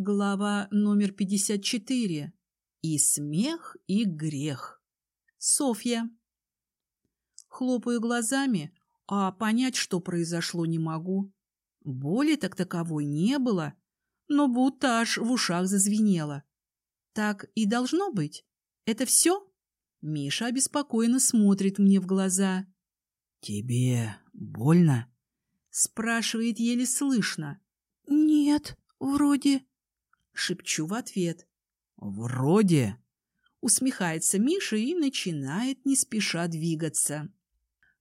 Глава номер 54. И смех, и грех. Софья. Хлопаю глазами, а понять, что произошло, не могу. Боли так таковой не было, но будто аж в ушах зазвенело. Так и должно быть. Это все? Миша обеспокоенно смотрит мне в глаза. «Тебе больно?» Спрашивает еле слышно. «Нет, вроде...» Шепчу в ответ. «Вроде...» Усмехается Миша и начинает не спеша двигаться.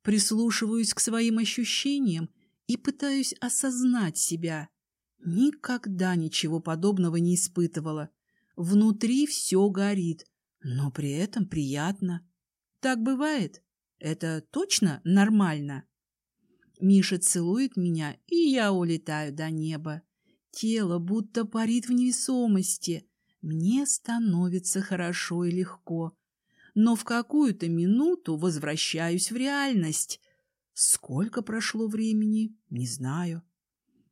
Прислушиваюсь к своим ощущениям и пытаюсь осознать себя. Никогда ничего подобного не испытывала. Внутри все горит, но при этом приятно. Так бывает? Это точно нормально? Миша целует меня, и я улетаю до неба. Тело будто парит в невесомости. Мне становится хорошо и легко. Но в какую-то минуту возвращаюсь в реальность. Сколько прошло времени, не знаю.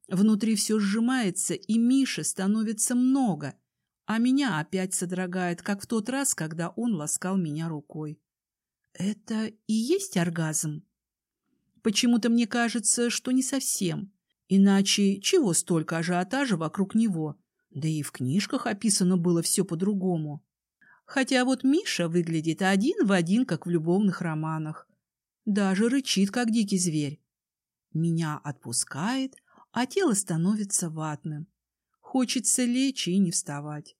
Внутри все сжимается, и Миши становится много, а меня опять содрогает, как в тот раз, когда он ласкал меня рукой. Это и есть оргазм? Почему-то мне кажется, что не совсем. Иначе чего столько ажиотажа вокруг него? Да и в книжках описано было все по-другому. Хотя вот Миша выглядит один в один, как в любовных романах. Даже рычит, как дикий зверь. Меня отпускает, а тело становится ватным. Хочется лечь и не вставать.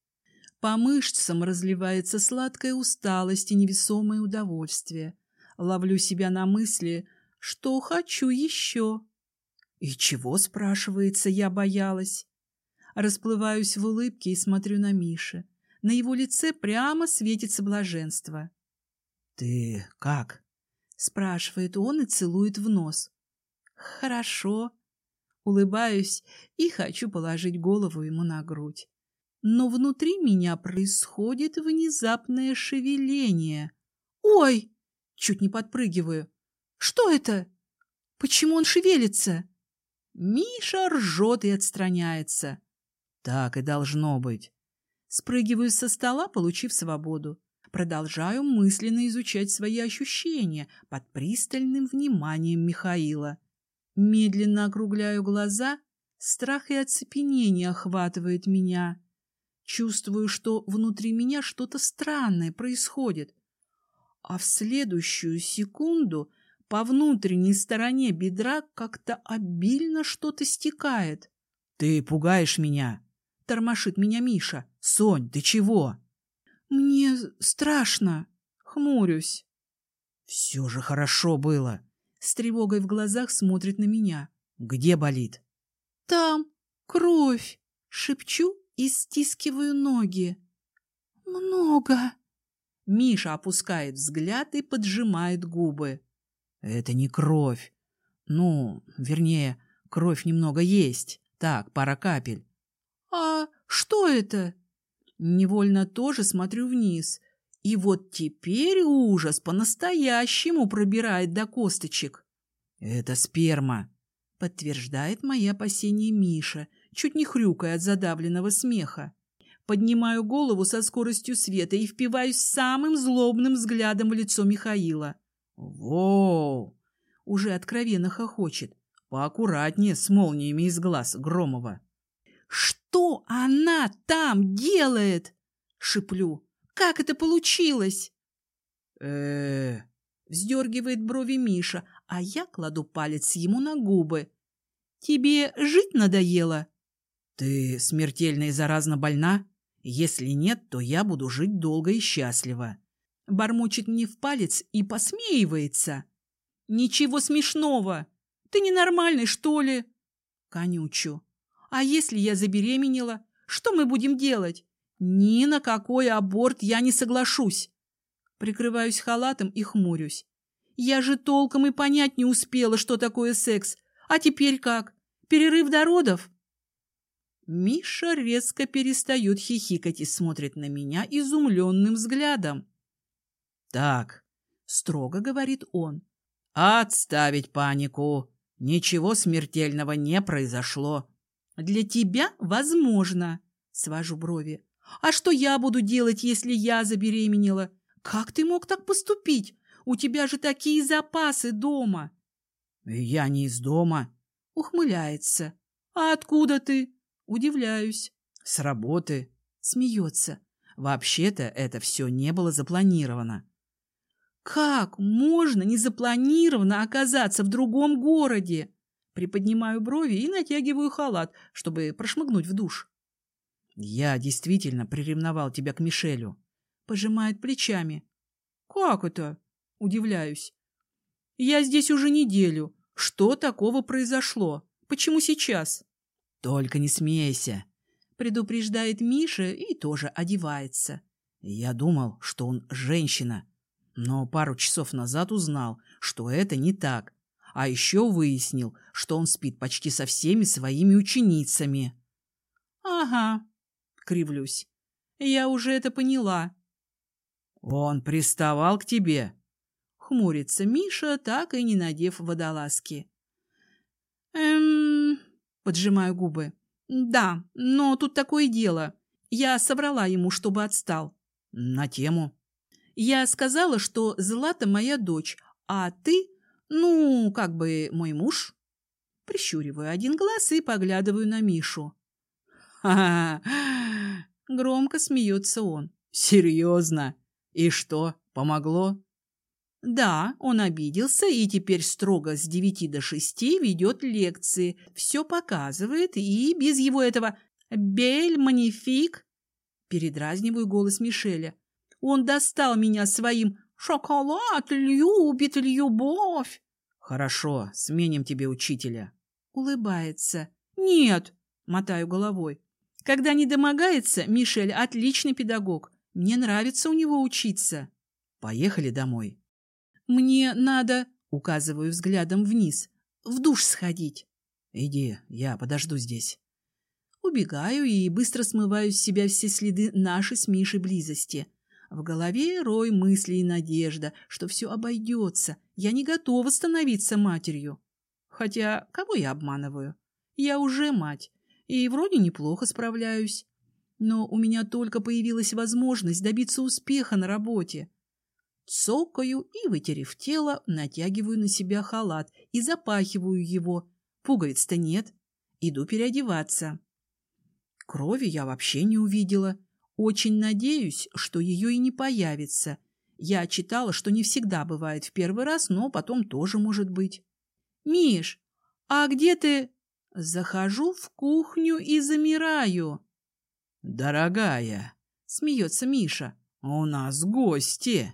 По мышцам разливается сладкая усталость и невесомое удовольствие. Ловлю себя на мысли, что хочу еще. И чего, спрашивается, я боялась? Расплываюсь в улыбке и смотрю на Миша. На его лице прямо светится блаженство. — Ты как? — спрашивает он и целует в нос. — Хорошо. Улыбаюсь и хочу положить голову ему на грудь. Но внутри меня происходит внезапное шевеление. «Ой!» — чуть не подпрыгиваю. «Что это? Почему он шевелится?» Миша ржет и отстраняется. Так и должно быть. Спрыгиваю со стола, получив свободу. Продолжаю мысленно изучать свои ощущения под пристальным вниманием Михаила. Медленно округляю глаза, страх и оцепенение охватывает меня. Чувствую, что внутри меня что-то странное происходит. А в следующую секунду по внутренней стороне бедра как-то обильно что-то стекает. — Ты пугаешь меня! — тормошит меня Миша. — Сонь, ты чего? — Мне страшно. Хмурюсь. — Все же хорошо было. С тревогой в глазах смотрит на меня. — Где болит? — Там. Кровь. Шепчу и стискиваю ноги. — Много. Миша опускает взгляд и поджимает губы. Это не кровь. Ну, вернее, кровь немного есть. Так, пара капель. А что это? Невольно тоже смотрю вниз. И вот теперь ужас по-настоящему пробирает до косточек. Это сперма, подтверждает мои опасения Миша, чуть не хрюкая от задавленного смеха. Поднимаю голову со скоростью света и впиваюсь самым злобным взглядом в лицо Михаила. «Воу!» — уже откровенно хохочет. «Поаккуратнее с молниями из глаз Громова». «Что она там делает?» — шиплю. «Как это получилось?» э вздергивает брови Миша, а я кладу палец ему на губы. «Тебе жить надоело?» «Ты смертельно и заразно больна? Если нет, то я буду жить долго и счастливо». Бормочет мне в палец и посмеивается. «Ничего смешного! Ты ненормальный, что ли?» Конючу. «А если я забеременела? Что мы будем делать? Ни на какой аборт я не соглашусь!» Прикрываюсь халатом и хмурюсь. «Я же толком и понять не успела, что такое секс. А теперь как? Перерыв до родов?» Миша резко перестает хихикать и смотрит на меня изумленным взглядом. «Так», — строго говорит он, — «отставить панику. Ничего смертельного не произошло». «Для тебя возможно», — Свожу брови. А что я буду делать, если я забеременела? Как ты мог так поступить? У тебя же такие запасы дома. Я не из дома. Ухмыляется. А откуда ты? Удивляюсь. С работы. Смеется. Вообще-то это все не было запланировано. Как можно незапланированно оказаться в другом городе? Приподнимаю брови и натягиваю халат, чтобы прошмыгнуть в душ. Я действительно приревновал тебя к Мишелю. Пожимает плечами. Как это? Удивляюсь. Я здесь уже неделю. Что такого произошло? Почему сейчас? Только не смейся, предупреждает Миша и тоже одевается. Я думал, что он женщина, но пару часов назад узнал, что это не так. А еще выяснил, что он спит почти со всеми своими ученицами. Ага, кривлюсь. Я уже это поняла. Он приставал к тебе? Хмурится Миша, так и не надев водолазки. Эм, поджимаю губы. Да, но тут такое дело. Я соврала ему, чтобы отстал. На тему? Я сказала, что Злата моя дочь, а ты, ну, как бы мой муж. Прищуриваю один глаз и поглядываю на Мишу. Ха-ха! Громко смеется он. Серьезно? И что, помогло? Да, он обиделся и теперь строго с девяти до шести ведет лекции, все показывает, и без его этого «бель манифик» передразниваю голос Мишеля. Он достал меня своим «шоколад любит любовь». Хорошо, сменим тебе учителя. Улыбается. Нет, мотаю головой. Когда не домогается, Мишель отличный педагог. Мне нравится у него учиться. Поехали домой. Мне надо, указываю взглядом вниз, в душ сходить. Иди, я подожду здесь. Убегаю и быстро смываю с себя все следы нашей с Мишей близости. В голове рой мыслей и надежда, что все обойдется. Я не готова становиться матерью. Хотя, кого я обманываю? Я уже мать, и вроде неплохо справляюсь. Но у меня только появилась возможность добиться успеха на работе. Цокаю и, вытерев тело, натягиваю на себя халат и запахиваю его. Пуговиц-то нет. Иду переодеваться. Крови я вообще не увидела. Очень надеюсь, что ее и не появится. Я читала, что не всегда бывает в первый раз, но потом тоже может быть. «Миш, а где ты?» Захожу в кухню и замираю. «Дорогая!» — смеется Миша. «У нас гости!»